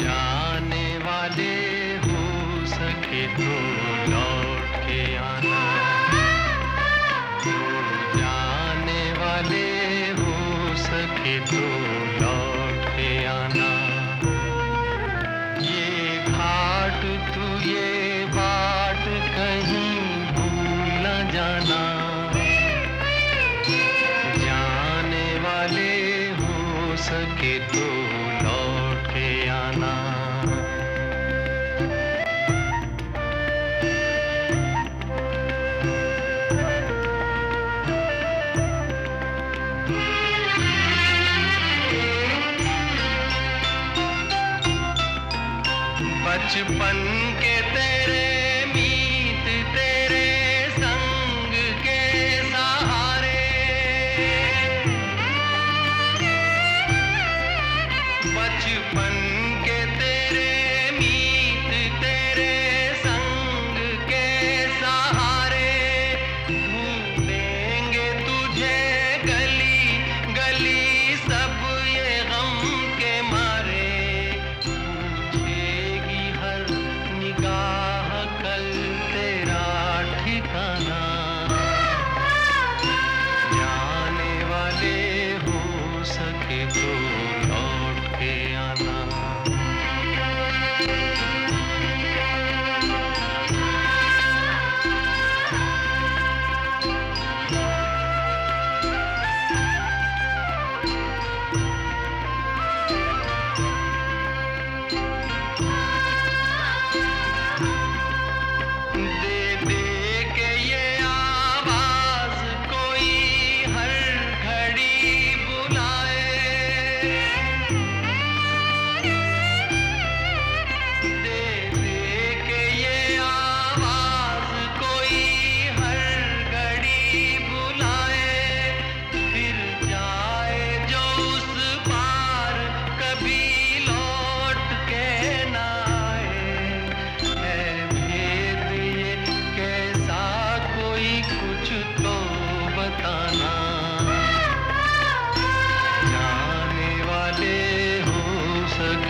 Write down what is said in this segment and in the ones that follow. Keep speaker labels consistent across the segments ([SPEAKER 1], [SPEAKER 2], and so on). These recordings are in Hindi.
[SPEAKER 1] जाने वाले हो सके तो लौट के आना। तो जाने वाले हो सके तो लौट के आना। ये घाट तू ये बाट कहीं भूल न जाना। सके तो लौट जाना। बचपन के तेरे मीत तेरे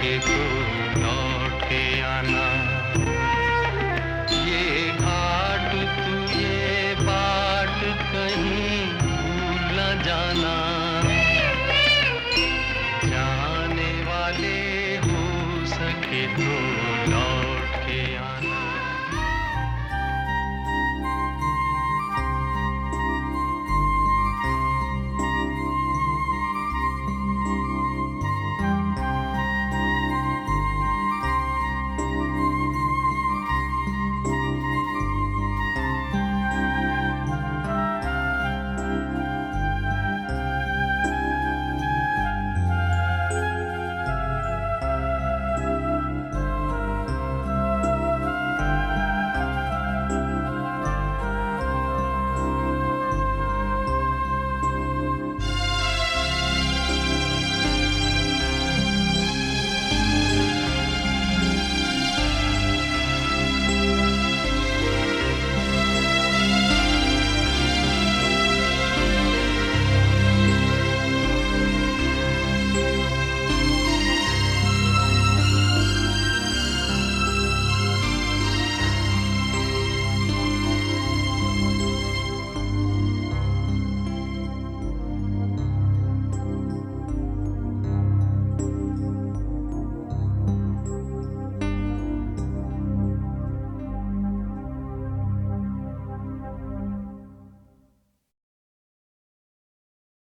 [SPEAKER 1] के को लौट के आना